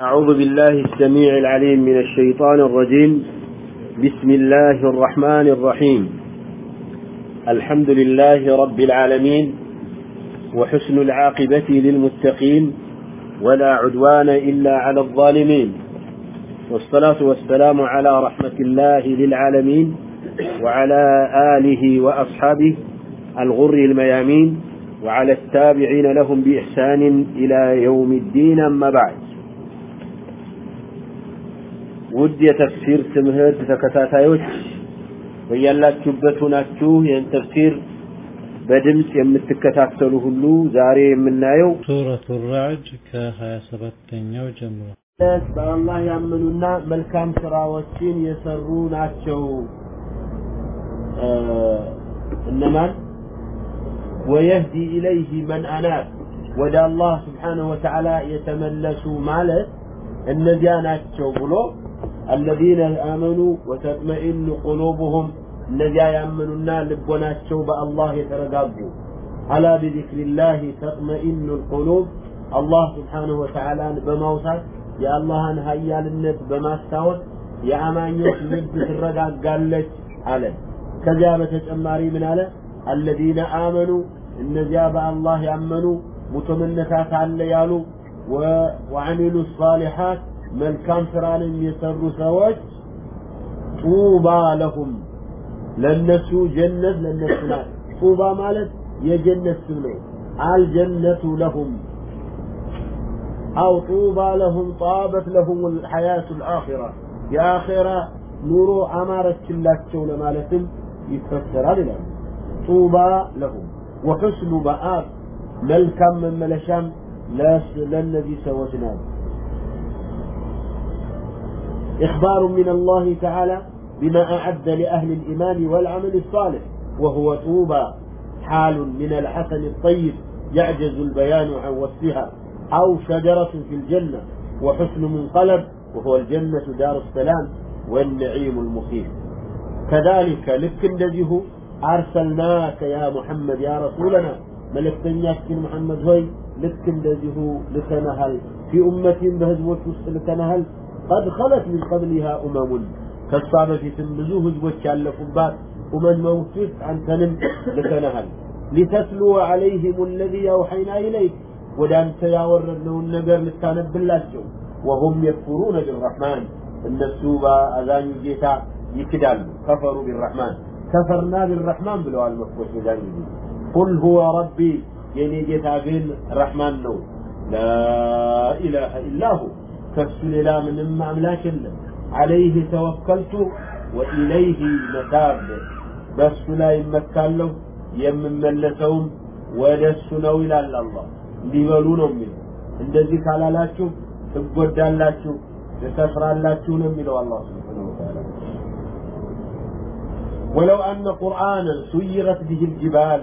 أعوذ بالله السميع العليم من الشيطان الرجيم. بسم الله الرحمن الرحيم. الحمد لله رب العالمين وحسن العاقبة للمتقين ولا عدوان إلا على الظالمين. والصلاة والسلام على رحمة الله للعالمين وعلى آله وأصحابه الغر الميامين وعلى التابعين لهم بإحسان إلى يوم الدين أما بعد. ውድ የተፍሲር ትምህርት ተከታታዮች በያላችሁበት ሆናችሁ ይህን ተፍሲር በድምፅ የምትከታተሉ ሁሉ ዛሬ የምናየው ሱረቱ ራዕድ ከ27ኛው ጀምሮ በአላህ ያመኑና መልካም ስራዎችን የሰሩ ናቸው እነማን ወየህዲ ኢለይህ መን አናብ ወደ አላህ ስብሓንሁ ወተዓላ የተመለሱ ማለት እነዚያ ናቸው ብሎ الذين آمنوا وتطمئن قلوبهم እነዚያ ያመኑና ልቦናቸው በአላህ የተረጋጉ አላ ቢዚክሪላህ ተጥመኢኑ ልቁሉብ አላህ ስብሓንሁ ወተዓላን በማውሳት የአላህን ሀያልነት በማስታወስ የአማኞች ልብ ትረጋጋለች አለ ከዚያ በተጨማሪ ምን አለ አለዚነ አመኑ እነዚያ በአላህ ያመኑ ሙቶምነታት አለ ያሉ ወዐሚሉ ሳሊሓት መልካም ስራንም የሰሩ ሰዎች ጡባ ለሁም ለነሱ ጀነት ለነሱ ናት ጡባ ማለት የጀነት ስም ነው አልጀነቱ ለሁም አው ጡባ ለሁም ጣበት ለሁም ልሐያቱ ልአኺራ የአኼራ ኑሮ አማረችላቸው ለማለትም ይፈሰራል ይላል ጡባ ለሁም ወሑስኑ መአብ መልካም መመለሻም ለእነዚህ ሰዎች ናት إخبار من الله تعالى بما أعد لأهل الإيمان والعمل الصالح وهو طوبى حال من الحسن الطيب يعجز البيان عن وصفها أو شجرة في الجنة وحسن منقلب وهو الجنة دار السلام والنعيم المقيم. كذلك لك الذي أرسلناك يا محمد يا رسولنا ملكتنياك محمد هوي لك الذي لتنهل في أمة بهزوة لتنهل قد خلت من قبلها أمم كالصابة في تنبزو هزوة يالفبات أمم موتت عن تنم لتنهل. لتتلو عليهم الذي أوحينا إليك ودان تياور أنه النبر لتانب الله وهم يكفرون بالرحمن. السوبة أذان جيتا يكدال. كفروا بالرحمن. كفرنا بالرحمن بلو المفقوش أذان قل هو ربي يعني جيتا بالرحمن نو. لا إله إلا هو. ከሱ ሌላ ምንም አምላክ የለም። አለይህ ተወከልቱ ወኢለይህ መታብ በእሱ ላይ እመካለሁ የምመለሰውም ወደ እሱ ነው ይላል አላህ። ሊበሉ ነው የሚለው። እንደዚህ ካላላችሁ ትጎዳላችሁ ትከስራላችሁ ነው የሚለው አላህ ስብሓነሁ ወተዓላ ወለው አነ ቁርአንን ሱይረት ብህ ልጅባል።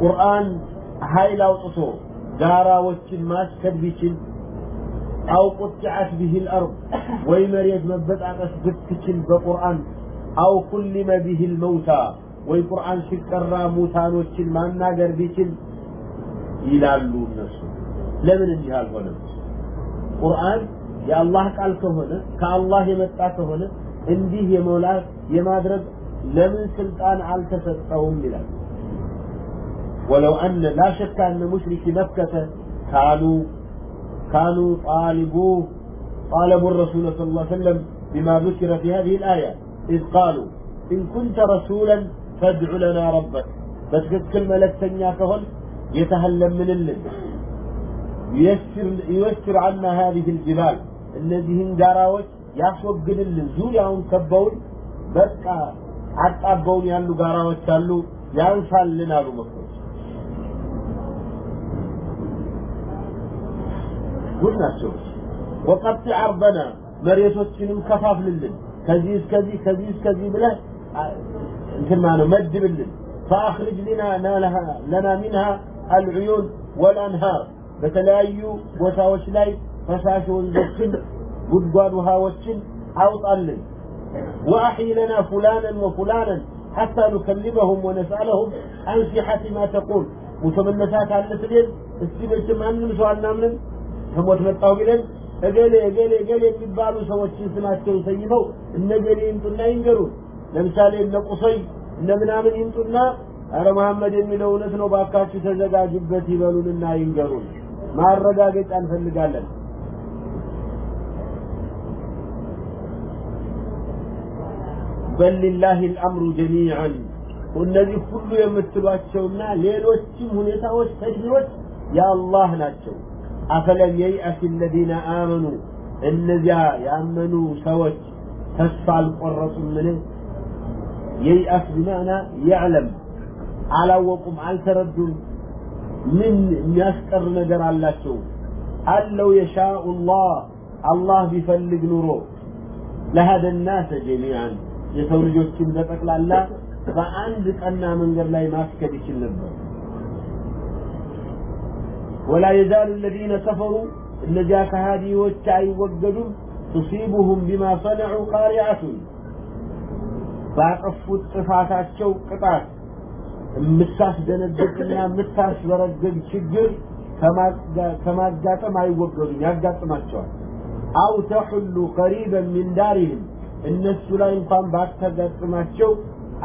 ቁርአን ኃይል አውጥቶ ጋራዎችን ማስከድ ቢችል أو قطعت به الأرض ويمريد مبتعقس بتكل بقرآن أو كلم به الموتى ويقرآن شكرا موتان وشل ما ناقر بيشل يلالو الناس لمن انجهال هنا قرآن يا الله قال كهنا كالله يمتع كهنا እንዲህ የመውላት የማድረግ ለምን ስልጣን አልተሰጠውም ይላል ولو أن لا شك أن مشرك مكة كانوا كانوا طالبوه طالبوا الرسول صلى الله عليه وسلم بما ذكر في هذه الآية إذ قالوا إن كنت رسولا فادع لنا ربك بس كلمة لك كهن يتهلم من الليل ييسر, ييسر عنا هذه الجبال እነዚህን ጋራዎች ያስወግድልን ዙሪያውን ከበውን በቃ አጣበውን ያሉ ጋራዎች አሉ ያንሳልን አሉ መክሮች ጉድ ናቸው ወቀጥ አርበና መሬቶችንም ከፋፍልልን ከዚህ እስከዚህ ከዚህ እስከዚህ ብለህ እንትና ነው መድብልን فأخرج لنا لنا منها العيون والأنهار በተለያዩ ቦታዎች ላይ ፈሳሽ ወንዞችን ጉድጓድ ውሃዎችን አውጣልን وأحي لنا فلانا وفلانا حتى نكلمهم ونسألهم عن صحة ما تقول متمنسات على السبيل السبيل ما نمسوا عنا منهم ከሞት መጣው ቢለን እገሌ እገሌ እገሌ የሚባሉ ሰዎችን ስማቸውን ሰይመው እነ ገሌ ይምጡና ይንገሩን። ለምሳሌ እነ ቁሰይ እነ ምናምን ይምጡና አረ መሐመድ የሚለው እውነት ነው ባካችሁ ተዘጋጁበት ይበሉንና ይንገሩን። ማረጋገጫ እንፈልጋለን። በል ሊላሂ አልአምሩ ጀሚዓን እነዚህ ሁሉ የምትሏቸውና ሌሎችም ሁኔታዎች ተድቢሮች የአላህ ናቸው። አፈለም የይአስ ለዚነ አመኑ እነዚያ ያመኑ ሰዎች ተስፋ አልቆረጡምን? የይአስ ቢማዕና ያዕለም አላወቁም፣ አልተረዱም። ምን የሚያስቀር ነገር አላቸው? አለው የሻኡ ላህ አላህ ቢፈልግ ኑሮ ለሀደ ናሰ ጀሚዓን የሰው ልጆችን በጠቅላላ በአንድ ቀና መንገድ ላይ ማስከድ ይችል ነበር። ወላ የዛሉ الذين كفروا እነዚያ ከሃዲዎች አይወገዱም ቱሲቡሁም ቢማ ሰነዑ ቃሪዓቱን ባጠፉት ጥፋታቸው ቅጣት የምታስደነግጥና የምታስበረግግ ችግር ከማጋጠም አይወገዱም፣ ያጋጥማቸዋል። አው ተሑሉ ቀሪበን ሚን ዳሪህም እነሱ ላይ እንኳን ባታጋጥማቸው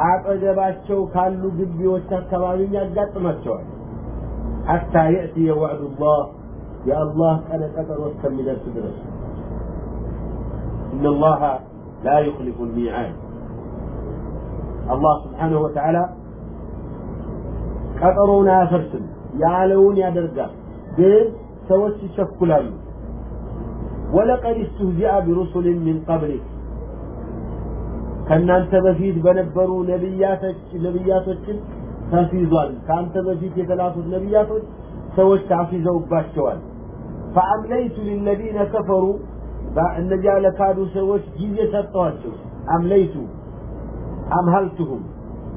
አጠገባቸው ካሉ ግቢዎች አካባቢም ያጋጥማቸዋል። ሐታ የእትየ ወዕዱላህ የአላህ ቀነ ቀጠሮ እስከሚደርስ ድረስ إن الله لا يخلف الميعاد الله سبحانه وتعالى ቀጠሮውን አያፈርስም ያለውን ያደርጋል ግን ሰዎች ይቸኩላሉ ወለቀድ እስትህዚአ ቢሩሱልን ሚን ቀብሊክ ከእናንተ በፊት በነበሩ ነቢያቶችን تنفيذوال كانت بزيك ثلاث النبيات سوش تنفيذوا باشتوال فأمليت للذين كفروا فالنبي على كادوا سوش جيزي سطواتشو أمليت أمهلتهم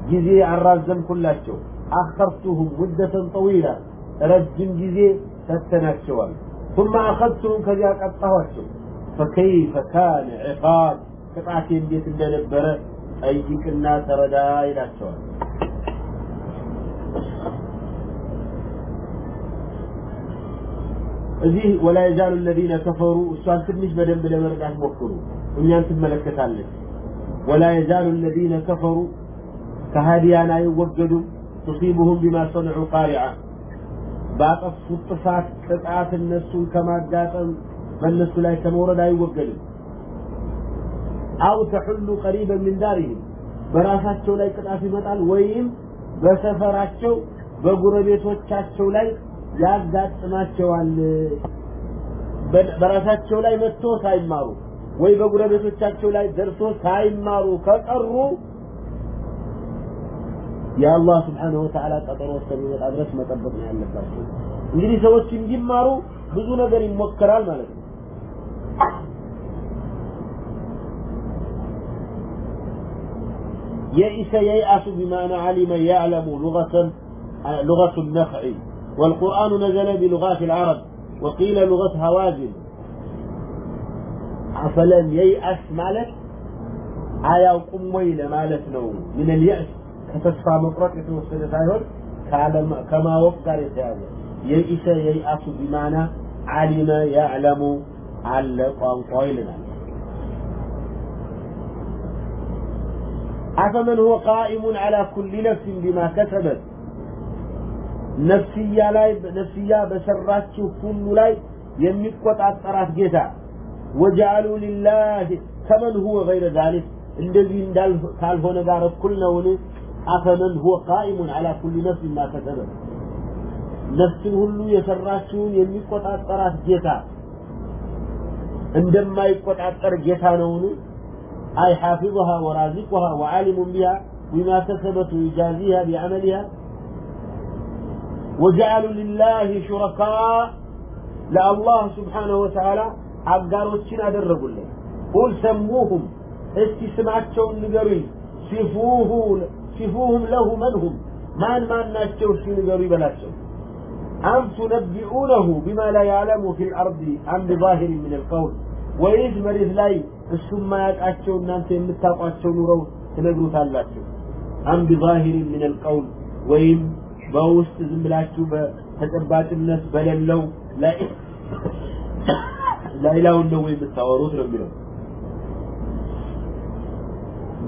جيزي الرازم كلاتشو أخرتهم مدة طويلة رجم جيزة سطناتشوال ثم أخذتهم كذلك أطواتشو فكيف كان عقاب كتعاكي بيت النبرة أيديك الناس رداء إلى الشوال እዚህ ወላ የዛሉ ለዚነ ከፈሩ እሷን ትንሽ በደንብ ለመረዳት ሞክሩ። እኛን ትመለከታለች። ወላ የዛሉ ለዚነ ከፈሩ ከሃዲያን አይወገዱም። ቱሲቡሁም ቢማ ሰንዑ ቃሪዓ ባጠፉት ጥፋት ቅጣት እነሱን ከማጋጠም በእነሱ ላይ ከመውረድ አይወገድም። አው ተሑሉ ቀሪበን ምን ዳሪህም በራሳቸው ላይ ቅጣት ይመጣል ወይም በሰፈራቸው በጉረቤቶቻቸው ላይ ያጋጥማቸዋል። በራሳቸው ላይ መጥቶ ሳይማሩ ወይ በጉረቤቶቻቸው ላይ ደርሶ ሳይማሩ ከቀሩ የአላህ ስብሓነሁ ወተዓላ ቀጠሮ እስከሚመጣ ድረስ መጠበቅ ነው ያለባቸው። እንግዲህ ሰዎች እንዲማሩ ብዙ ነገር ይሞከራል ማለት ነው። የኢሰ የይአሱ ቢማዕና ዓሊመ ያዕለሙ ሉገተን ሉገቱን ነኽዒ والقرآن نزل بلغات العرب وقيل لغة هوازن فلم ييأس مالك آية قمويل مالك نو من اليأس ከተስፋ መቁረጥ የተወሰደ ሳይሆን ከማወቅ ጋር የተያዘ የኢሰ የይአሱ ቢማና አሊመ ያዕለሙ አለ ቋንቋው ይልናል أفمن هو قائم على كل نفس بما كسبت نفسية لاي نفسية بسرات كل لاي يميكوت على الطرف جيتا وجعلوا لله كمن هو غير ذلك الذي اندال قال هنا قارب كل نوني أثما هو قائم على كل نفس ما كتبه نفس هلو يسراتون يميكوت على جيتا عندما يكوت على جيتا نوني أي حافظها ورازقها وعالم بها بما كسبت ويجازيها بعملها وجعلوا لله شركاء لله سبحانه وتعالى አጋሮችን አደረጉልን ቁል ሰሙሁም እስቲ ስማቸውን ንገሩኝ ሲፉሁ ሲፉሁም ለሁ መንሁም ማን ማን ናቸው እስቲ ንገሩ ይበላቸው አም ቱነቢኡነሁ ቢማ ላ ያዕለሙ ፊ ልአርድ አም ቢዛሂር ምን ልቀውል ወይስ መሬት ላይ እሱ የማያውቃቸው እናንተ የምታውቋቸው ኑረው ትነግሩታላችሁ አም ቢዛሂር ምን ልቀውል ወይም በውስጥ ዝም ብላችሁ በተጨባጭነት በሌለው ላይ ላይላውን ነው የምታወሩት ነው የሚለው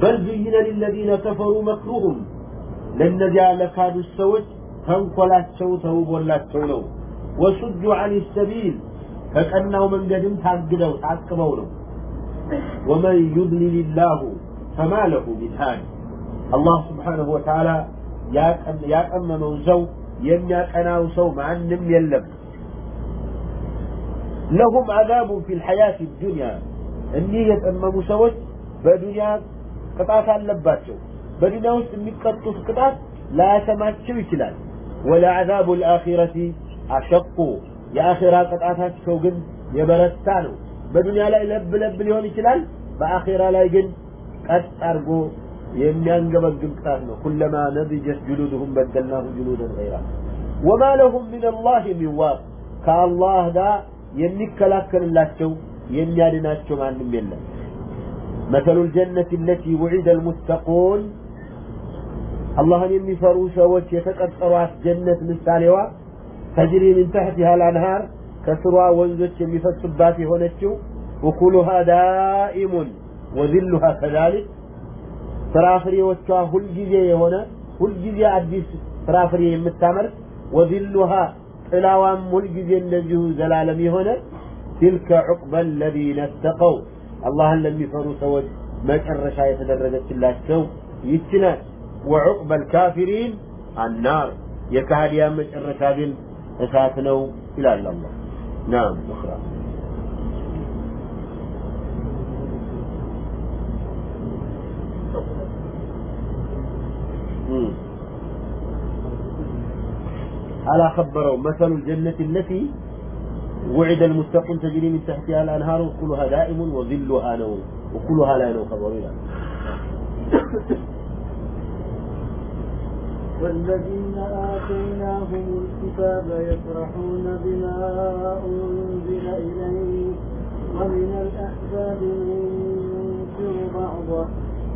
በል ዙይነ ሊለዚነ ከፈሩ መክሩሁም ለእነዚያ ለካዱት ሰዎች ተንኮላቸው ተውቦላቸው ነው ወሱዱ አን ሰቢል ከቀናው መንገድም ታግደው ታቅበው ነው ወመን ዩድሊል ላሁ ፈማ ለሁ ሚን ሃድ አላህ ስብሓንሁ ወተዓላ ያቀመመው ሰው የሚያቀናው ሰው ማንም የለም ለሁም አዛቡን ፊ ልሐያት ዱንያ እኒህ የጠመሙ ሰዎች በዱንያ ቅጣት አለባቸው በዱንያ ውስጥ የሚቀጡት ቅጣት ላያሰማቸው ይችላል ወለዐዛቡ ልአኺረቲ አሸቁ የአኺራ ቅጣታቸው ግን የበረታ ነው በዱንያ ላይ ለብ ለብ ሊሆን ይችላል በአኺራ ላይ ግን ቀጥ አድርጎ የሚያንገበግብ ቃል ነው ኩለማ ነድጀት ጅሉድሁም በደልናሁ ጅሉደን ገይራ ወማ ለሁም ምን ላህ የሚዋቅ ከአላህ ጋር የሚከላከልላቸው የሚያድናቸው ማንም የለም مثل الجنة التي وعد المتقون. الله يمي فروش وجه تقطرات جنة مثالوا تجري من تحتها الأنهار. كسرى وانزج يمي فالسبات هونتشو. وكلها دائم. وذلها كذلك. ፍራፍሬዎቿ ሁልጊዜ የሆነ ሁልጊዜ አዲስ ፍራፍሬ የምታመርት ወዝሉሃ ጥላዋም ሁልጊዜ እንደዚሁ ዘላለም የሆነ ትልከ ዑቅበ ለዚነ እተቀው አላህን ለሚፈሩ ሰዎች መጨረሻ የተደረገችላቸው ይችናል وعقب الكافرين النار يكاد مجرة بن أساتنو إلى الله نعم أخرى على خبروا مثل الجنة التي وعد المتقون تجري من تحتها الأنهار وكلها دائم وظلها نوم. وكلها لا نوم خبرنا والذين آتيناهم الكتاب يفرحون بما أنزل إليك ومن الأحزاب من ينكر بعضه.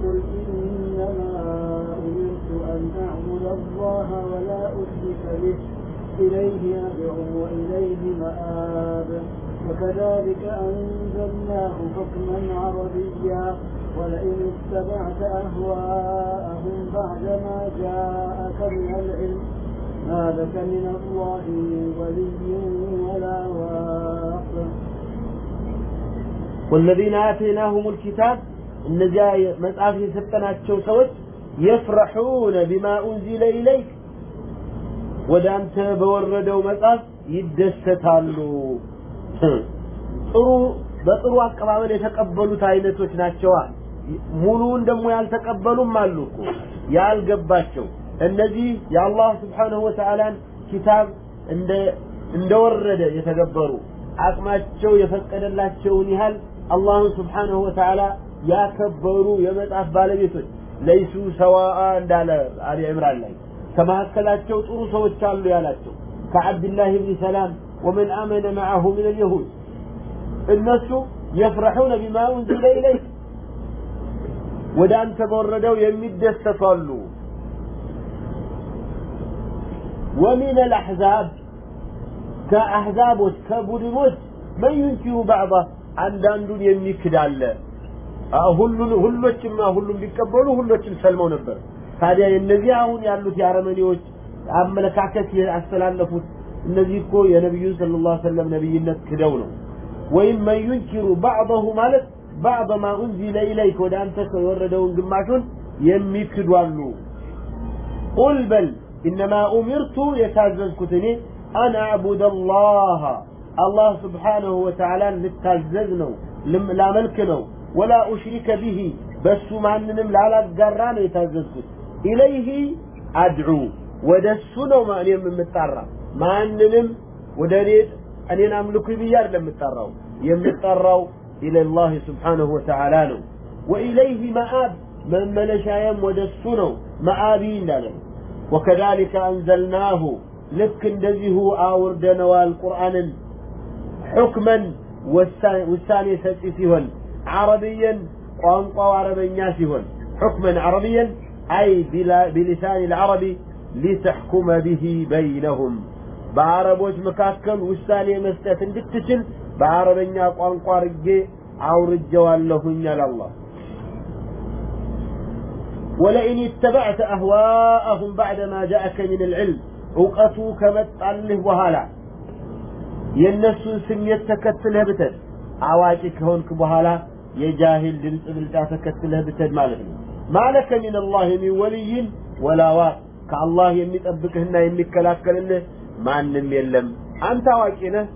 قل إنما أن أعبد الله ولا أشرك به إليه أدعو وإليه مآب وكذلك أنزلناه حكما عربيا ولئن اتبعت أهواءهم بعدما جاءك من العلم ما لك من الله ولي ولا واق والذين آتيناهم الكتاب እነዚያ መጽሐፍ የሰጠናቸው ሰዎች የፍረሑነ ቢማ ኡንዚለ ኢለይክ። ወደ አንተ በወረደው መጽሐፍ ይደሰታሉ። ጥሩ በጥሩ አቀባበል የተቀበሉት አይነቶች ናቸዋ። ሙሉውን ደግሞ ያልተቀበሉም አሉ እኮ ያልገባቸው። እነዚህ የአላህ ስብሓንሁ ወተዓላን ኪታብ እንደ እንደወረደ የተገበሩ አቅማቸው የፈቀደላቸውን ያህል አላህን ስብሓንሁ ወተዓላ ያከበሩ የመጽሐፍ ባለቤቶች ليسوا سواء دال علي عمران لي كما هكلاتشو تروسوا وشالوا يا لاتشو كعبد الله بن سلام ومن آمن معه من اليهود الناس يفرحون بما أنزل إليه ودان تبردوا يمد يستطلوا ومن الأحزاب كأحزاب وكبرموت من ينكر بعضه عن دان دون يمكد على الله ሁሉን ሁሎችማ ሁሉም ቢቀበሉ ሁሎችም ሰልመው ነበር ታዲያ እነዚህ አሁን ያሉት የአረመኔዎች አመለካከት ያስተላለፉት እነዚህ እኮ የነቢዩን ስለ ላ ሰለም ነቢይነት ክደው ነው ወይም መን ዩንኪሩ ባዕضሁ ማለት ባዕض ማ ኡንዚለ ኢለይክ ወደ አንተ የወረደውን ግማሹን የሚክዱ አሉ ቁል በል ኢነማ ኡሚርቱ የታዘዝኩት እኔ አን አዕቡደ ላሃ አላህ ስብሓንሁ ወተዓላን ልታዘዝ ነው ላመልክ ነው ወላ ኡሽሪከ ብሂ በሱ ማንንም ላላጋራ ነው የታዘዝኩት ኢለይህ አድዑ ወደ እሱ ነው እኔም የምጣራ ማንንም ወደ እኔ እኔን አምልኩ ብዬ አይደለም የምጠራው የምጠራው ኢለላህ ስብሓንሁ ወተዓላ ነው ወኢለይህ መአብ መመለሻየም ወደ እሱ ነው መአቢ እንዳለ ነው ወከዛሊከ አንዘልናሁ ልክ እንደዚሁ አውርደነዋል ቁርአንን ሑክመን ውሳኔ ሰጪ ሲሆን ዓረብየን ቋንቋው አረበኛ ሲሆን ሑክመን ዓረብየን አይ ቢሊሳን ልዓረቢ ሊተሕኩመ ብሂ በይነሁም በአረቦች መካከል ውሳኔ መስጠት እንድትችል በአረበኛ ቋንቋ አድርጌ አውርጀዋለሁኝ አለ አላህ ولئن اتبعت أهواءهم بعدما جاءك من العلم እውቀቱ ከመጣልህ በኋላ የእነሱን ስሜት ተከትለህ ብትሄድ አዋቂ ከሆንክ በኋላ የጃሂል ድምፅ ብልጫ ተከትለህ ብትሄድ ማለት ነው። ማለከ ሚን አላህ ሚን ወልይን ወላ ዋቅ ከአላህ የሚጠብቅህና የሚከላከልልህ ማንም የለም። አንተ አዋቂ ነህ።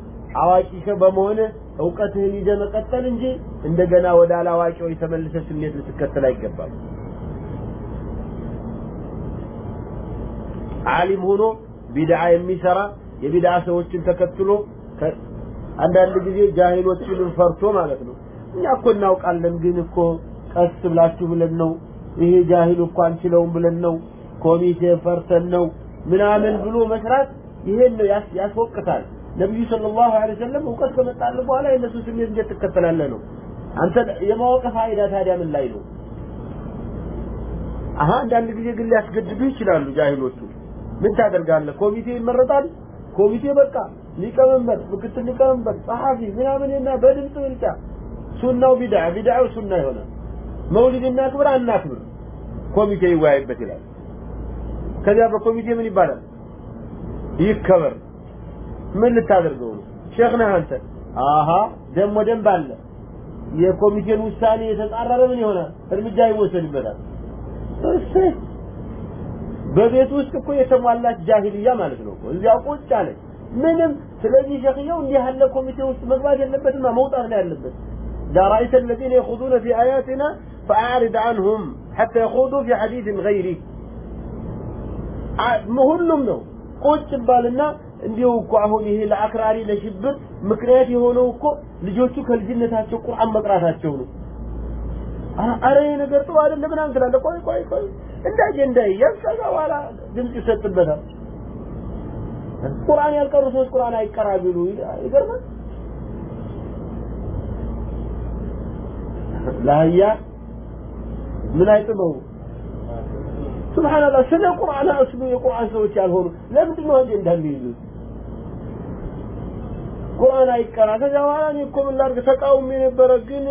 አዋቂ በመሆንህ እውቀትህን ይዘህ መቀጠል እንጂ እንደገና ወደ አላዋቂዎች ተመልሰህ ስሜት ልትከተል አይገባም። ዓሊም ሆኖ ቢድዓ የሚሰራ የቢድዓ ሰዎችን ተከትሎ አንዳንድ ጊዜ ጃሂሎችንም ፈርቶ ማለት ነው እኛ እኮ እናውቃለን ግን እኮ ቀስ ብላችሁ ብለን ነው። ይሄ ጃሂል እኮ አንችለውም ብለን ነው። ኮሚቴ ፈርተን ነው ምናምን ብሎ መስራት ይሄን ነው ያስወቅታል። ነብዩ ሰለላሁ ዐለይሂ ወሰለም እውቀት ከመጣልህ በኋላ የነሱ ስሜት እንዴት ትከተላለህ ነው? አንተ የማወቅ ፋይዳ ታዲያ ምን ላይ ነው? አሃ አንዳንድ ጊዜ ግን ሊያስገድዱ ይችላሉ ጃሂሎቹ። ምን ታደርጋለህ? ኮሚቴ ይመረጣል? ኮሚቴ በቃ ሊቀመንበር ምክትል ሊቀመንበር ጸሐፊ ምናምንና በድምፅ ብልጫ ሱናው ቢድዓ ቢድዓው ሱና ይሆናል። መውሊድ እናክብር አናክብር ኮሚቴ ይወያይበት ይላል። ከዚያ በኮሚቴ ምን ይባላል? ይከበር። ምን ልታደርገው ነው? ሼክ ነህ አንተ። አሃ ደሞ ደንብ አለ የኮሚቴን ውሳኔ የተጻረረ ምን ይሆናል? እርምጃ ይወሰድበታል። እሰይ በቤት ውስጥ እኮ የተሟላች ጃሂልያ ማለት ነው እኮ። እዚያው ቁጭ አለ ምንም። ስለዚህ ሸክየው እንዲህ ያለ ኮሚቴ ውስጥ መግባት የለበትም መውጣት ነው ያለበት إذا رأيت الذين يخوضون في آياتنا فأعرض عنهم حتى يخوضوا في حديث غيره ሁሉም ነው ቁጭ ባልና እንዲሁ እኮ አሁን ይሄ ለአክራሪ ለሽብር ምክንያት የሆነው እኮ ልጆቹ ከልጅነታቸው ቁርአን መቅራታቸው ነው አረ ይሄ ነገር ጥሩ አይደለም ምናምን ትላለህ ቆይ ቆይ ቆይ እንደ አጀንዳ ይያዝ ከዛ በኋላ ድምፅ ይሰጥበታል ቁርአን ያልቀሩ ሰዎች ቁርአን አይቀራ ቢሉ ይገርማል ለአህያ ምን አይጥመው? ሱብሃንአላህ ስለ ቁርአን አስሉ የቁርአን ሰዎች ያልሆኑ ለምንድን ነው አጀንዳ የሚይዙት ቁርአን አይቀራ። ከዛ በኋላ እኔ እኮ ምን ላድርግ? ተቃውሞ የነበረ ግን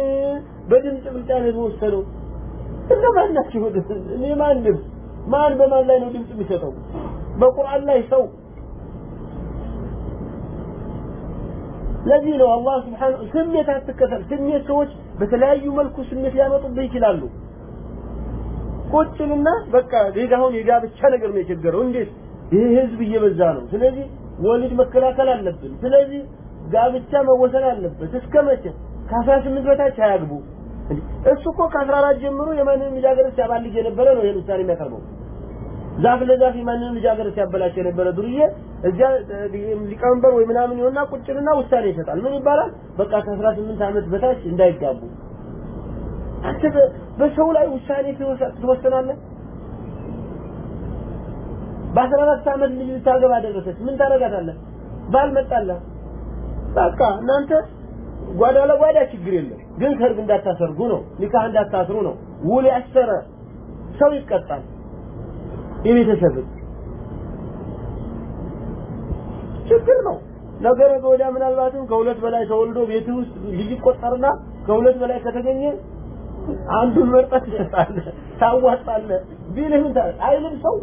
በድምፅ ብልጫ ነው የተወሰነው። እነማን ናቸው እኔ ማንም ማን በማን ላይ ነው ድምፅ የሚሰጠው? በቁርአን ላይ ሰው። ለዚህ ነው አላህ ስብሓን ስሜት አትከተል። ስሜት ሰዎች በተለያዩ መልኩ ስሜት ሊያመጡብህ ይችላሉ። ቁጭልና በቃ ዜጋ አሁን የጋብቻ ነገር ነው የቸገረው። እንዴት? ይህ ህዝብ እየበዛ ነው። ስለዚህ ወሊድ መከላከል አለብን። ስለዚህ ጋብቻ መወሰን አለበት። እስከ መቼ? ከአስራ ስምንት በታች አያግቡ። እሱ እኮ ከአስራ አራት ጀምሮ የማንንም ልጃገረድ ሲያባልግ የነበረ ነው ይህን ውሳኔ የሚያቀርበው ዛፍ ለዛፍ የማንንም ልጃገረድ ሲያበላሽ የነበረ ዱርዬ እዚያ ሊቀመንበር ወይ ምናምን ይሆንና ቁጭልና ውሳኔ ይሰጣል። ምን ይባላል? በቃ ከአስራ ስምንት ዓመት በታች እንዳይጋቡ። አንተ በሰው ላይ ውሳኔ ትወስናለህ? በአስራ አራት ዓመት ልጅ ልታገባ ደረሰች። ምን ታደርጋታለህ? ባል መጣለህ? በቃ እናንተ ጓዳ ለጓዳ ችግር የለም። ግን ሰርግ እንዳታሰርጉ ነው። ኒካህ እንዳታስሩ ነው። ውል ያሰረ ሰው ይቀጣል የቤተሰብ ችግር ነው። ነገ ነገ ወዲያ ምናልባትም ከሁለት በላይ ተወልዶ ቤት ውስጥ ልጅ ይቆጠርና ከሁለት በላይ ከተገኘ አንዱን መርጠህ ትሰጣለህ ታዋጣለህ ቢልህም አይልም ሰው።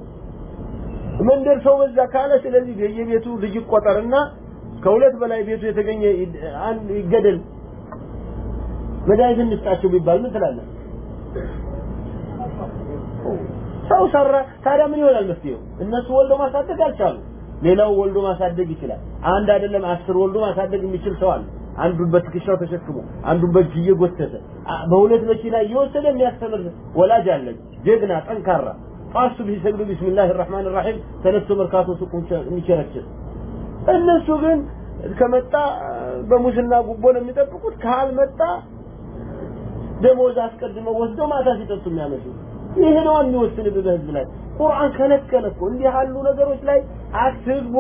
መንደር ሰው በዛ ካለ ስለዚህ የየቤቱ ልጅ ይቆጠርና ከሁለት በላይ ቤቱ የተገኘ ይገደል። መድኃኒት እንስጣቸው ቢባል ምን ትላለህ ሰው ሰራ ታዲያ ምን ይሆናል መፍትሄው? እነሱ ወልዶ ማሳደግ አልቻሉ። ሌላው ወልዶ ማሳደግ ይችላል። አንድ አይደለም አስር ወልዶ ማሳደግ የሚችል ሰው አለ። አንዱን በትከሻው ተሸክሞ አንዱ በእጅ እየጎተተ በሁለት መኪና እየወሰደ የሚያስተምር ወላጅ አለ። ጀግና፣ ጠንካራ ጧሱ ቢሰግዱ ቢስሚላህ ራህማን ራሂም ተነስቶ መርካቶ ሱቁን የሚቸረችር። እነሱ ግን ከመጣ በሙስና ጉቦ ነው የሚጠብቁት። ካልመጣ ደሞዝ አስቀድመው ወስደው ማታ ሲጠጡ የሚያመሹት ይህ ነው የሚወስንብህ በህዝብ ላይ። ቁርአን ከለከለ እኮ እንዲህ ያሉ ነገሮች ላይ አትግቡ።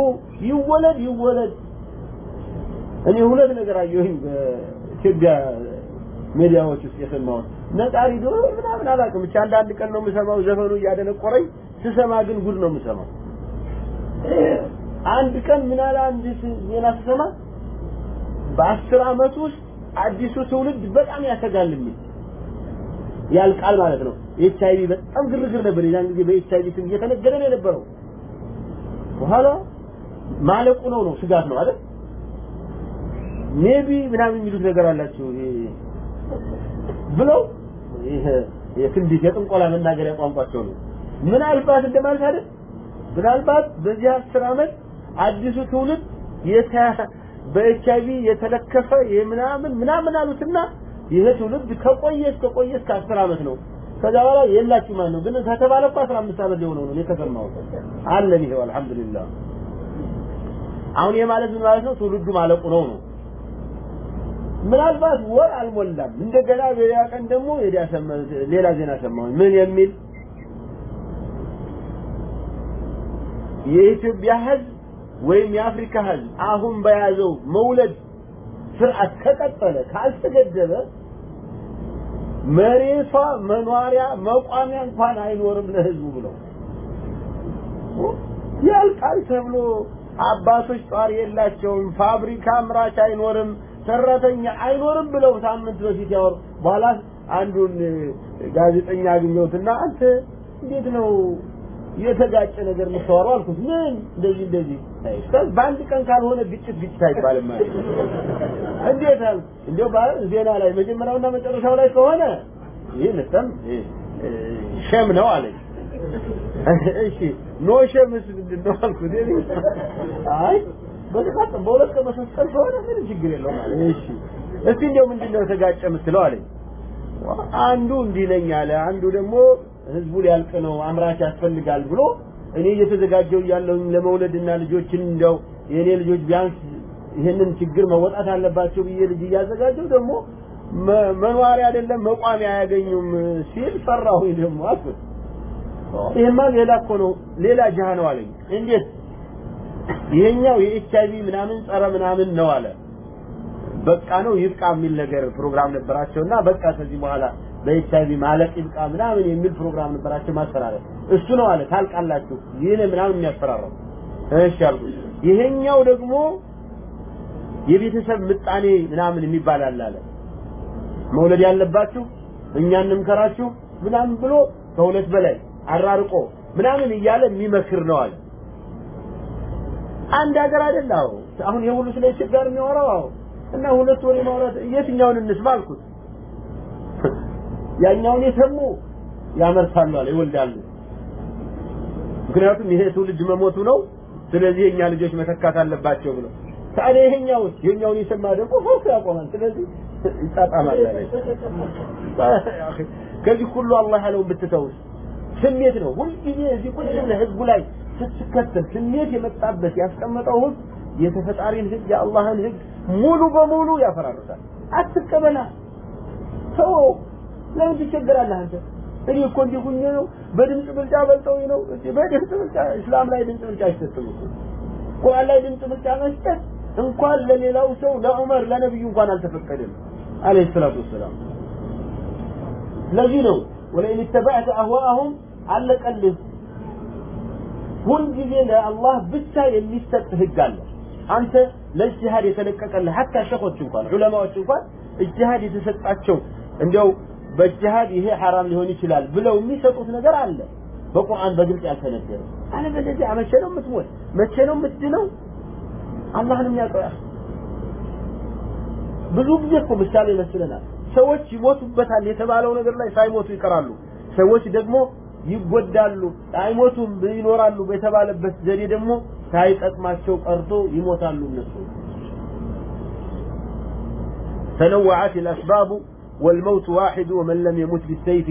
ይወለድ ይወለድ። እኔ ሁለት ነገር አየሁኝ በኢትዮጵያ ሚዲያዎች ውስጥ የሰማሁት። ነጣሪ ዶሮ ምናምን አላውቅም። ብቻ አንዳንድ ቀን ነው የምሰማው። ዘፈኑ እያደነቆረኝ ስሰማ ግን ጉድ ነው የምሰማው። አንድ ቀን ምን አንድ ዜና ስሰማ በአስር ዓመት ውስጥ አዲሱ ትውልድ በጣም ያሰጋል የሚል ያልቃል ማለት ነው። ኤች አይቪ በጣም ግርግር ነበር። የዛን ጊዜ በኤች ስም እየተነገረ ነው የነበረው። በኋላ ማለቁ ነው ነው ስጋት ነው አይደል? maybe ምናምን የሚሉት ነገር አላቸው ብለው ይሄ የትንቢት የጥንቆላ መናገሪያ ቋንቋቸው ነው። ምናልባት እንደማለት አይደል? ምናልባት በዚህ አስር ዓመት አዲሱ ትውልድ በኤች አይቪ የተለከፈ የምናምን ምናምን አሉትና ይሄ ትውልድ ከቆየ እስከ ቆየ እስከ አስር ዓመት ነው። ከዛ በኋላ የላችሁ ማለት ነው። ግን ከተባለ እኮ 15 ዓመት ሊሆነው ነው የተሰማሁት አለን። ይሄው አልሐምዱሊላህ። አሁን የማለት ምን ማለት ነው? ትውልዱ ማለቁ ነው ነው። ምናልባት ወር አልሞላም። እንደገና በሌላ ቀን ደግሞ ሌላ ዜና ሰማሁ። ምን የሚል የኢትዮጵያ ህዝብ ወይም የአፍሪካ ህዝብ አሁን በያዘው መውለድ ስርዓት ከቀጠለ ካልተገደበ መሬቷ መኗሪያ መቋሚያ እንኳን አይኖርም ለህዝቡ ብለው ያልቃል ተብሎ አባቶች ጧሪ የላቸውም፣ ፋብሪካ አምራች አይኖርም፣ ሰራተኛ አይኖርም ብለው ሳምንት በፊት ያወሩ። በኋላ አንዱን ጋዜጠኛ አግኘሁትና አንተ እንዴት ነው የተጋጨ ነገር የምታወራው አልኩት። ምን እንደዚህ እንደዚህ ኡስታዝ፣ በአንድ ቀን ካልሆነ ግጭት ግጭት አይባልም ማለት እንዴት አል እንደው ዜና ላይ መጀመሪያውና መጨረሻው ላይ ከሆነ ይህ ልተም ሸም ነው አለኝ። እሺ ኖ ሸምስ ምንድን ነው አልኩት። አይ በተቃጠ በሁለት ቀን ከሆነ ምንም ችግር የለውም አለ። እሺ እስቲ እንደው ምንድን ነው ተጋጨ የምትለው አለኝ። አንዱ እንዲህ ነኝ አለ፣ አንዱ ደግሞ ህዝቡ ሊያልቅ ነው አምራች ያስፈልጋል ብሎ እኔ እየተዘጋጀው እያለሁኝ ለመውለድና ልጆችን እንደው የእኔ ልጆች ቢያንስ ይህንን ችግር መወጣት አለባቸው ብዬ ልጅ እያዘጋጀው ደግሞ መኗሪያ አይደለም መቋሚያ አያገኙም ሲል ፈራሁኝ ደግሞ አልኩት። ይሄማ ሌላ እኮ ነው ሌላ ጃህ ነው አለኝ። እንዴት ይሄኛው የኤች አይቪ ምናምን ጸረ ምናምን ነው አለ። በቃ ነው ይብቃ የሚል ነገር ፕሮግራም ነበራቸውና በቃ ከዚህ በኋላ በኤች አይቪ ማለቅ ይብቃ ምናምን የሚል ፕሮግራም ነበራቸው ማስፈራረት እሱ ነው አለ ታልቃላችሁ። ይህን ምናምን የሚያስፈራራው። እሺ አልኩት ይሄኛው ደግሞ የቤተሰብ ምጣኔ ምናምን የሚባል አለ መውለድ ያለባችሁ እኛ እንምከራችሁ ምናምን ብሎ ከሁለት በላይ አራርቆ ምናምን እያለ የሚመክር ነው አለ። አንድ ሀገር አይደል? አዎ። አሁን የሁሉ ስለ ኢትዮጵያ የሚያወራው? እና ሁለት ወሬ ማውራት የትኛውን እንስማ ያኛውን የሰሙ ያመርታሉ አለ ይወልዳሉ። ምክንያቱም ይሄ ትውልድ መሞቱ ነው ስለዚህ የኛ ልጆች መተካት አለባቸው ብሎ። ታዲያ ይሄኛው የኛውን የሰማ ደግሞ ፎክ ያቆማል። ስለዚህ ይጣጣማል ከዚህ ሁሉ አላህ ያለውን ብትተውስ? ስሜት ነው። ሁልጊዜ እዚህ ቁጭ ብለህ ህዝቡ ላይ ስትከተል ስሜት የመጣበት ያስቀመጠው ህግ የተፈጣሪን ህግ የአላህን ህግ ሙሉ በሙሉ ያፈራርሳል። አትቀበላ። ሰው ለምን ትቸገራለህ አንተ? እኔ እኮ እንዲህ ነው በድምፅ ብልጫ በልጠው ነው። በድምፅ ብልጫ እስላም ላይ ድምፅ ብልጫ አይሰጥም እኮ። ቁርአን ላይ ድምፅ ብልጫ መስጠት እንኳን ለሌላው ሰው ለዑመር ለነብዩ እንኳን አልተፈቀደም። አለይሂ ሰላቱ ወሰላም። ለዚህ ነው ወለኢን ተበዕተ አህዋአሁም አለቀልህ። ሁልጊዜ ለአላህ ብቻ የሚሰጥ ህግ አለ። አንተ ለእጅሃድ የተለቀቀልህ ሀታ ሸኾች እንኳን ዑለማዎች እንኳን እጅሃድ የተሰጣቸው እንዲያው በእጅሃድ ይሄ ሐራም ሊሆን ይችላል ብለው የሚሰጡት ነገር አለ በቁርአን በግልጽ ያልተነገረ አለበለዚያ መቼ ነው የምትሞት መቼ ነው የምትድነው አላህን የሚያውቀው ብዙ ጊዜ እኮ ምሳሌ ይመስለናል ሰዎች ይሞቱበታል የተባለው ነገር ላይ ሳይሞቱ ይቀራሉ ሰዎች ደግሞ ይጎዳሉ አይሞቱም ይኖራሉ በተባለበት ዘዴ ደግሞ ሳይጠቅማቸው ቀርቶ ይሞታሉ እነሱ تنوعت الأسباب والموت واحد ومن لم يمت بالسيف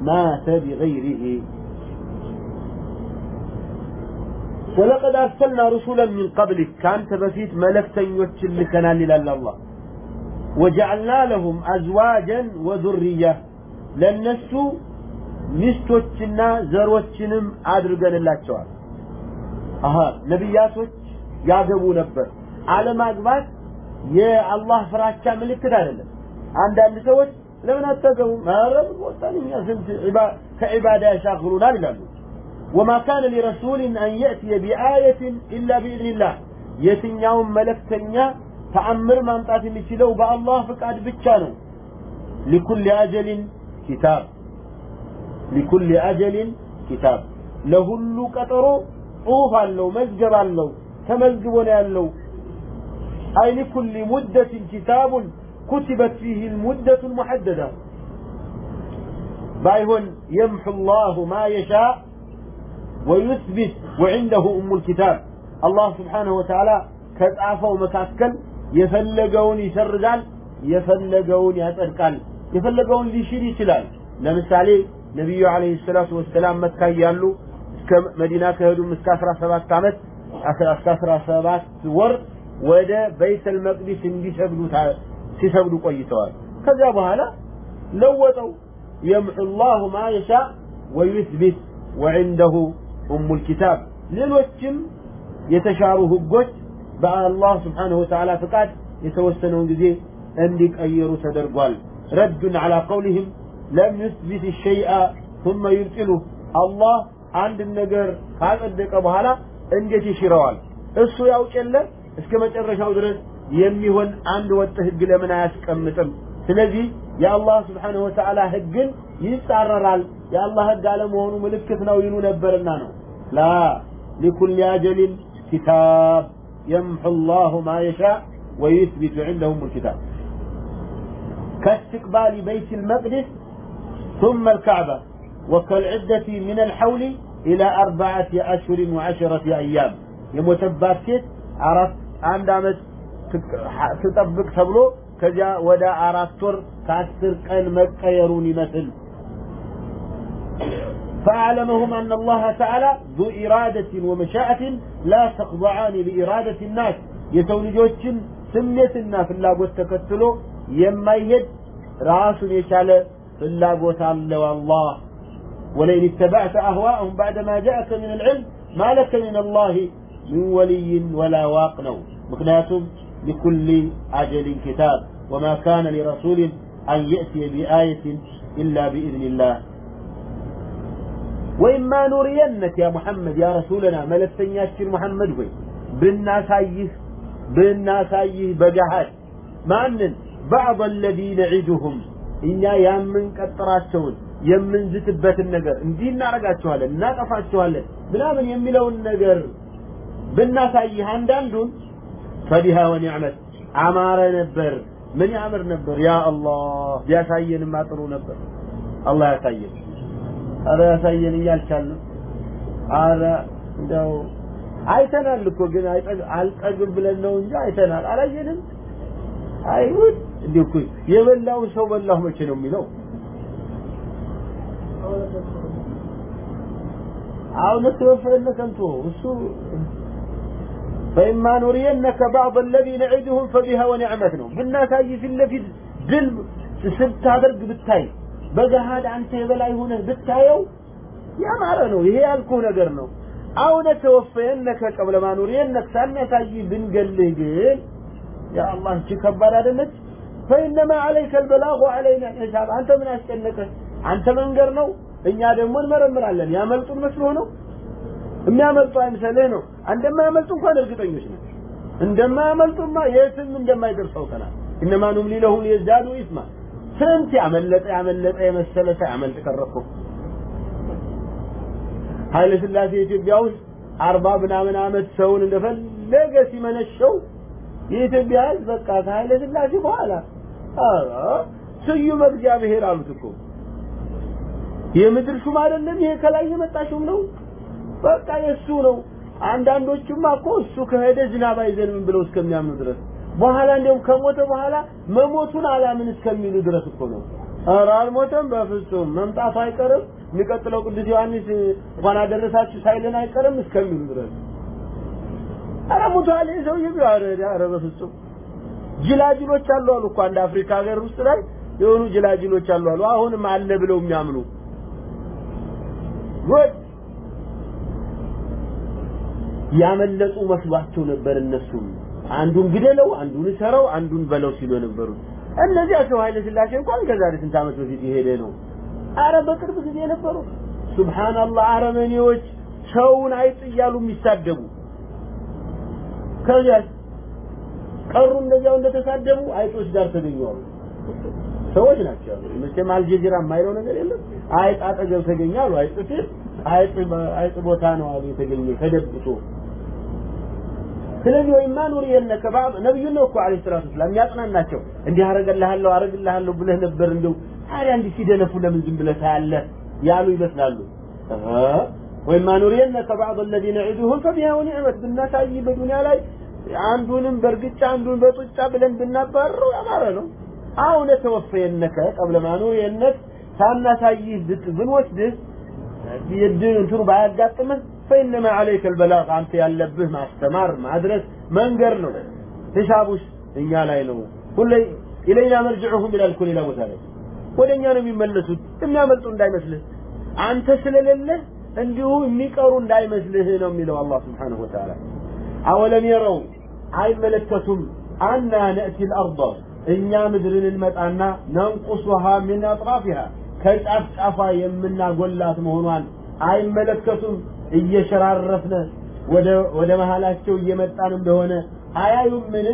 مات بغيره ولقد أرسلنا رسلا من قبلك كانت بفيت ملكتا يوتشلكنا لله الله وجعلنا لهم أزواجا وذرية ለነሱ ሚስቶችና ዘሮችንም አድርገንላቸዋል አሃ ነቢያቶች ያገቡ ነበር አለማግባት የአላህ ፍራቻ ምልክት አይደለም عند اللي سويت لمن اتقوا ما رأوا كعبادة يشاغلون وما كان لرسول أن يأتي بآية إلا بإذن الله يتن يوم ملكتن تعمر منطقة مثلو بأ الله فكاد بكانو لكل أجل كتاب لكل أجل كتاب له اللو كترو قوفا لو مزجبا لو تمزجبا لو أي لكل مدة كتاب ኩትበት ፊህ ልሙደቱ ልሙሐደዳ ባይሆን የምሑ ላሁ ማ የሻ ወዩስቢት ወዕንደሁ እሙ ልኪታብ አላህ ስብሓንሁ ወተዓላ ከጻፈው መካከል የፈለገውን ይሰርዛል የፈለገውን ያጸድቃል የፈለገውን ሊሽር ይችላል ለምሳሌ ነቢዩ አለይሂ ሰላቱ ወሰላም መካ እያሉ እስከ መዲና ከሄዱም እስከ 17 ዓመት እስከ 17 ወር ወደ በይተል መቅዲስ እንዲሰግዱ ሲሰግዱ ቆይተዋል ከዚያ በኋላ ለወጠው يمحو الله ما يشاء ويثبت وعنده أم الكتاب ሌሎችም የተሻሩ ህጎች በአላህ ስብሓንሁ ወተዓላ ፍቃድ የተወሰነውን ጊዜ እንዲቀየሩ ተደርጓል ረዱን ዓላ ቀውሊህም ለም ዩስቢት ሸይአ ثم يبطله አላህ አንድ ነገር ካጸደቀ በኋላ እንዴት ይሽረዋል እሱ ያውቅ የለ እስከ መጨረሻው ድረስ የሚሆን አንድ ወጥ ህግ ለምን አያስቀምጥም ስለዚህ የአላህ ስብሓንሁ ወተዓላ ህግን ይጻረራል የአላህ ህግ አለመሆኑ ምልክት ነው ይሉ ነበርና ነው ላ ሊኩል አጀልን ኪታብ يمحو الله ما يشاء ويثبت عندهم الكتاب كاستقبال بيت المقدس ثم الكعبة وكالعدة من الحول إلى أربعة أشهر وعشرة أيام يمتبات ست عرف عند عمد تطبق تبلو كجا ودا አራት ወር ከአስር ቀን መቀየሩን فأعلمهم أن الله تعالى ذو إرادة ومشاءة لا تخضعان لإرادة الناس يتولجوشن سميتنا في اللاغوة تكتلو يما يهد رأس يشعل في اللاغوة الله ولئن اتبعت أهواءهم بعدما جاءك من العلم ما لك من الله من ولي ولا واقنو مكناتهم لكل أجل كتاب وما كان لرسول أن يأتي بآية إلا بإذن الله وإما نرينك يا محمد يا رسولنا ملكتن ياشر محمد وي بالناس أيه بالناس أيه بجهاد ማንን بعض الذي نعدهم እኛ ያምን ቀጥራቸውን የምንዝትበትን ነገር እንዲህ እናረጋቸዋለን እናጠፋቸዋለን ምናምን የሚለውን ነገር ብናሳይህ አንዳንዱን ፈዲሃ ወኒዕመት። አማረ ነበር። ምን ያምር ነበር? ያ አላህ ቢያሳየንማ ጥሩ ነበር። አላህ ያሳየን። አረ ያሳየን እያልቻልን አረ እንደው አይተናል እኮ ግን አልጠግብ ብለን ነው እንጂ አይተናል። አላየንም? አይሁድ እንዲህ እኮ የበላው ሰው በላሁ መቼ ነው የሚለው? አሁን ተወፈነ ከንቶ እሱ ፈኢማ ኑሪየነከ ባዕድ አለዚ ነዒድሁም ፈቢሃ ወኒዕመት ነው ብናሳይ ፊት ለፊት ድል ስታደርግ ብታይ በገሃድ አንተ የበላይ ሆነህ ብታየው ያማረ ነው። ይሄ ያልኩህ ነገር ነው። አውነ ተወፈየነከ ቀብለ ማኑሪየነክ ሳናሳይ ብንገልህ ግን ያ አላህ እቺ ከባድ አይደለች? ፈኢነማ አለይከ አልበላጉ አለይና ሒሳብ አንተ ምን አስጨነቀህ? አንተ መንገር ነው፣ እኛ ደግሞ እንመረምራለን። ያመልጡን መስሎ ነው የሚያመልጡ አይምሰልህ ነው። እንደማያመልጡ እንኳን እርግጠኞች ነን እንደማያመልጡማ የትም እንደማይደርስ አውቀናል። እነማ ኑምሊ ለሁ ሊየዝዳዱ ስንት ያመለጠ ያመለጠ የመሰለ ሳያመልጥ ቀረኩ። ኃይለ ሥላሴ ኢትዮጵያ ውስጥ አርባ ምናምን ዓመት ሰውን እንደፈለገ ሲመነሸው የኢትዮጵያ ህዝብ በቃ ከኃይለ ሥላሴ በኋላ ስዩመ እግዚአብሔር አሉት እኮ። የምድር ሹም አይደለም ይሄ ከላይ የመጣ ነው በቃ የእሱ ነው። አንዳንዶቹማ እኮ እሱ ከሄደ ዝናብ አይዘንም ብለው እስከሚያምኑ ድረስ። በኋላ እንዲያውም ከሞተ በኋላ መሞቱን አላምን እስከሚሉ ድረስ እኮ ነው። ኧረ አልሞተም በፍጹም። መምጣቱ አይቀርም። የሚቀጥለው ቅዱስ ዮሐንስ እንኳን አደረሳችሁ ሳይለን አይቀርም እስከሚሉ ድረስ። ኧረ ሙቷል ይህ ሰውዬ ኧረ ኧረ በፍጹም። ጅላጅሎች አሉ አሉ እኮ አንድ አፍሪካ ሀገር ውስጥ ላይ የሆኑ ጅላጅሎች አሉ አሉ። አሁንም አለ ብለው የሚያምኑ። ጉድ ያመለጡ መስሏቸው ነበር እነሱም። አንዱን ግደለው አንዱን ሰረው አንዱን በለው ሲሉ የነበሩት። እነዚያ ሰው ኃይለ ሥላሴ እንኳን ከዛሬ ስንት ዓመት በፊት የሄደ ነው? አረ በቅርብ ጊዜ የነበሩ። ሱብሃንአላህ አረመኔዎች ሰውን አይጥ እያሉ የሚሳደቡ። ከዚያ ቀሩ? እንደዚያው እንደተሳደቡ አይጦች ጋር ተገኙ አሉ ሰዎች ናቸው። መቼም አልጀዚራ የማይለው ነገር የለም። አይጥ አጠገብ ተገኘ አሉ። አይጥ ሲል አይጥ ቦታ ነው አሉ የተገኘ ተደብቶ ስለዚህ ወይማ ኑሪየነከ ባዕድ ነብዩን ነው እኮ አለይሂ ሰላቱ ወሰላም የሚያጽናናቸው እንዲህ አረግልሃለሁ አረግልሃለሁ ብለህ ነበር እንደው ታዲያ እንዲህ ሲደነፉ ለምን ዝም ብለህ ታያለህ ያሉ ይመስላሉ ወይማ ኑሪየነከ ባዕድ الذي نعدهم فبها ونعمت ብናሳይ በዱንያ ላይ አንዱንም በእርግጫ አንዱን በጡጫ ብለን ብናባረው ያማረ ነው አው ነተወፈየነከ ቀብለ ማ ኑሪየነክ ሳናሳይህ ብንወስድህ እንትኑ ባያጋጥምህ ፈኢነማ አለይከ አልበላግ አንተ ያለብህ ማስተማር ማድረስ መንገር ነው። ሂሳቡስ እኛ ላይ ነው። ሁሌ ኢለይና መርጅዑሁም ይላል እኮ ሌላ ቦታ ላይ። ወደ እኛ ነው የሚመለሱት። የሚያመልጡ እንዳይመስልህ። አንተ ስለሌለህ እንዲሁ የሚቀሩ እንዳይመስልህ ነው የሚለው አላህ ስብሓነሁ ወተዓላ። አወለም የረው አይመለከቱም። አና ነእቲ ልአርض እኛ ምድርን እንመጣና ነንቁሱሃ ምን አጥራፊሃ ከጫፍ ጫፋ የምናጎላት መሆኗን አይመለከቱም። እየሸራረፍነ ወደ ወደ መሃላቸው እየመጣን እንደሆነ አያዩም ምን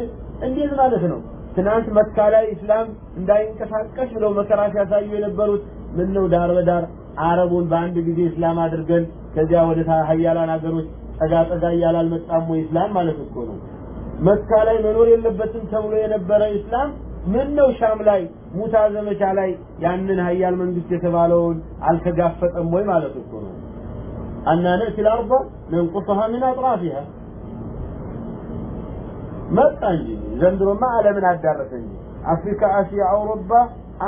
እንዴት ማለት ነው? ትናንት መካ ላይ እስላም እንዳይንቀሳቀስ ብለው መከራ ሲያሳዩ የነበሩት ምን ነው ዳር በዳር አረቡን በአንድ ጊዜ እስላም አድርገን ከዚያ ወደ ሀያላን ሀገሮች ጠጋ ጠጋ እያለ አልመጣም ወይ እስላም ማለት እኮ ነው። መካ ላይ መኖር የለበትም ተብሎ የነበረ እስላም ምን ነው ሻም ላይ ሙታ ዘመቻ ላይ ያንን ሀያል መንግስት የተባለውን አልተጋፈጠም ወይ ማለት እኮ ነው أن نأتي الأرض ننقصها من أطرافها መጣ እንጂ ዘንድሮማ ዓለምን አዳረሰ እንጂ አፍሪካ፣ አሲያ፣ አውሮፓ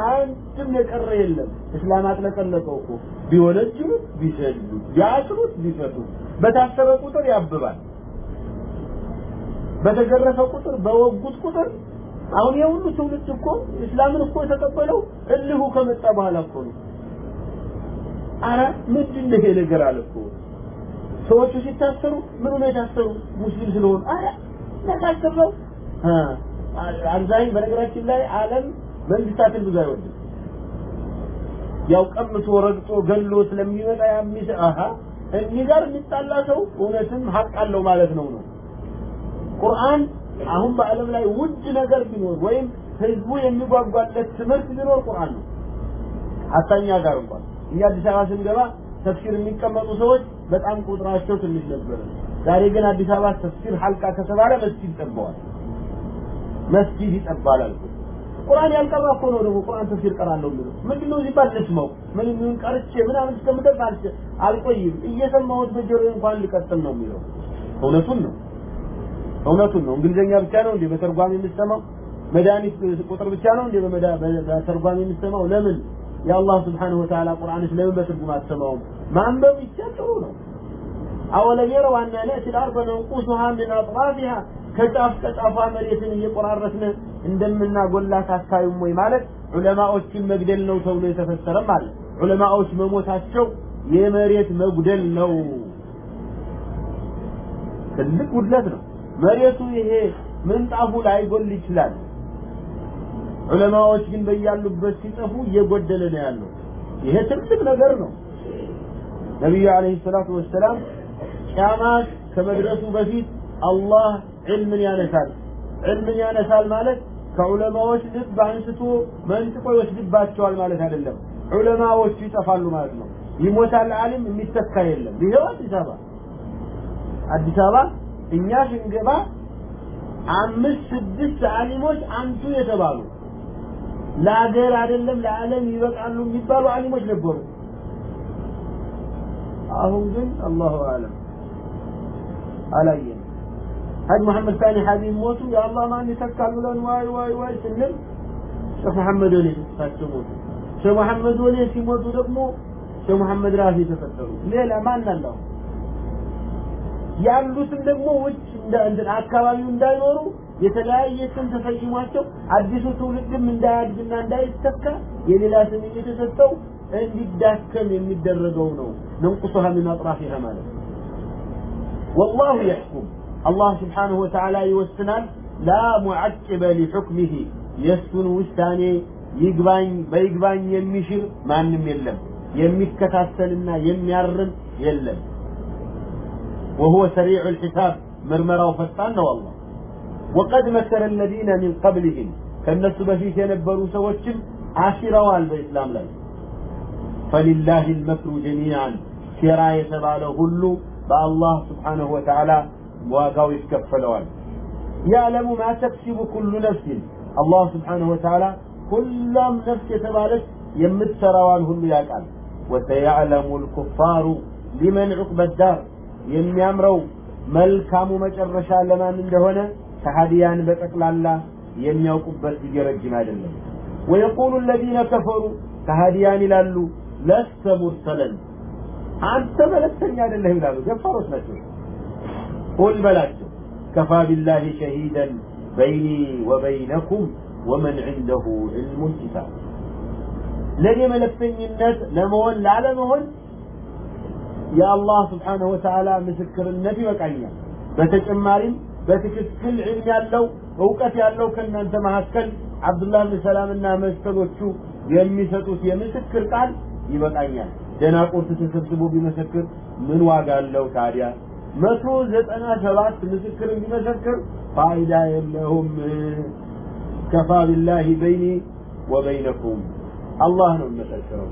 አንድም የቀረ የለም። እስላም አጥለቀለቀው እኮ ቢወለጅሉት ቢሰሉ ቢያስሩት ቢፈቱ በታሰበ ቁጥር ያብባል። በተገረፈ ቁጥር በወጉት ቁጥር አሁን የሁሉ ትውልድ እኮ እስላምን እኮ የተቀበለው እልሁ ከመጣ በኋላ እኮ ነው። አረ ምንድን ይሄ ነገር አለ እኮ? ሰዎቹ ሲታሰሩ ምን ነው የታሰሩ? ሙስሊም ስለሆኑ። አረ ተሳሰረው አብዛኝ በነገራችን ላይ ዓለም መንግስታትን ብዙ አይወድም። ያው ቀምቶ ረግጦ ገሎ ስለሚመጣ ያሚስ አሃ እኒህ ጋር የሚጣላ ሰው እውነትም ሀቅ አለው ማለት ነው ነው። ቁርአን አሁን በዓለም ላይ ውድ ነገር ቢኖር ወይም ህዝቡ የሚጓጓለት ትምህርት ቢኖር ቁርአን ነው። ሀታኛ ጋር እንኳን እኛ አዲስ አበባ ስንገባ ተፍሲር የሚቀመጡ ሰዎች በጣም ቁጥራቸው ትንሽ ነበር። ዛሬ ግን አዲስ አበባ ተፍሲር ሐልቃ ከተባለ መስጊድ ጠበዋል። መስጊድ ይጠባል አልኩ። ቁርአን ያልቀራ እኮ ነው ደግሞ ቁርአን ተፍሲር ቀራለሁ የሚለው። ምንድነው ሲባል ልስማው ምን ምን ቀርቼ ምናምን እስከምደርስ አልች አልቆይም። እየሰማሁት በጆሮዬ እንኳን ልቀጥል ነው የሚለው። እውነቱን ነው። እውነቱን ነው። እንግሊዘኛ ብቻ ነው እንዴ በተርጓሚ የምትሰማው? መድኃኒት ቁጥር ብቻ ነው እንዴ በተርጓሚ የምትሰማው? ለምን የአላህ ስብሓንሁ ወተዓላ ቁርአንስ ለምን በትርጉም አትሰማውም ማንበብ ይቻል ጥሩ ነው። አወለም የረው አና ነእቲ ልአርض ነንቁሱሃ ምን አጥራፊሃ? ከጫፍ ከጫፏ መሬትን እየቆራረስን እንደምናጎላት አታዩም ወይ ማለት ዑለማዎችን መግደል ነው ተብሎ የተፈሰረም አለ። ዑለማዎች መሞታቸው የመሬት መጉደል ነው። ትልቅ ጉድለት ነው። መሬቱ ይሄ ምንጣፉ ላይጎል ይችላል ዑለማዎች ግን በያሉበት ሲጠፉ እየጎደለ ነው ያለው። ይሄ ትልቅ ነገር ነው። ነቢዩ አለይሂ ሰላቱ ወሰላም ቂያማ ከመድረሱ በፊት አላህ ዕልምን ያነሳል። ዕልምን ያነሳል ማለት ከዑለማዎች ልብ አንስቶ መንጥቆ ይወስድባቸዋል ማለት አይደለም። ዑለማዎቹ ይጠፋሉ ማለት ነው። ይሞታል አሊም የሚተካ የለም። ይሄው አዲስ አበባ። አዲስ አበባ እኛ ስንገባ አምስት ስድስት አሊሞች አንቱ የተባሉ ለሀገር አይደለም ለዓለም ይበቃሉ የሚባሉ አሊሞች ነበሩ። አሁን ግን አላሁ አለም አላየንም። ሀጅ መሐመድ ሳኒ ሀቢብ ሞቱ። የአላህ ማን ይተካል ብለን ዋይ ዋይ ዋይ ስንል ሼህ መሐመድ ወሌ እሳቸው ሞቱ። ሼህ መሐመድ ወሌ ሲሞቱ ደግሞ ሼህ መሐመድ ራፊ ተፈጠሩ ሌላ ማን አለው ያሉትን ደግሞ ውጭ አካባቢው እንዳይኖሩ يتلاقي يتنسى فيه ماتو عدسو تولد من دا عدد دا يتفكى يلي لا سنين يتسطو اللي داكم يمدردونه ننقصها من أطرافها مالك والله يحكم الله سبحانه وتعالى يوستنان لا معكب لحكمه يسكن وستاني يقبان بيقبان يمشر ما انم يلم يمك كتاسلنا يميرن يلم وهو سريع الحساب مرمره وفتانه والله وقد مكر الذين من قبلهم ከነሱ በፊት የነበሩ ሰዎችም አሲረዋል በእስላም ላይ ፈሊላህ ልመክሩ ጀሚዓን ሴራ የተባለ ሁሉ በአላህ ስብሓንሁ ወተዓላ ዋጋው ይከፈለዋል ያዕለሙ ማ ተክሲቡ ኩሉ ነፍሲን አላህ ስብሓንሁ ወተዓላ ሁላም ነፍስ የተባለች የምትሰራዋን ሁሉ ያውቃል ወሰያዕለሙ ልኩፋሩ ሊመን ዑቅበ ዳር የሚያምረው መልካሙ መጨረሻ ለማን እንደሆነ ከሃዲያን በጠቅላላ የሚያውቁበት ጊዜ ረጅም አይደለም ወየቁሉ الذين كفروا ከሃዲያን ይላሉ ለስተ ሙርሰለን አንተ መለክተኛ አይደለህ ይላሉ ገፋሮች ናቸው ቁል በላቸው ከፋ ቢላሂ ሸሂደን በይኒ ወበይነኩም ወመን عنده علم الكتاب ለኔ መለክተኝነት ለመሆን ላለመሆን የአላህ ስብሓንሁ ወተዓላ ምስክርነት ይበቃኛል በተጨማሪም በትክክል ዕልም ያለው እውቀት ያለው ከእናንተ መካከል አብዱላህ ብን ሰላምና መሰሎቹ የሚሰጡት የምስክር ቃል ይበቃኛል። ደናቁርት ተሰብስቦ ቢመሰክር ምን ዋጋ አለው ታዲያ? መቶ ዘጠና ሰባት ምስክር ቢመሰክር ፋይዳ የለውም። ከፋ ቢላሂ በይኒ ወበይነኩም። አላህ ነው የሚመሰክረው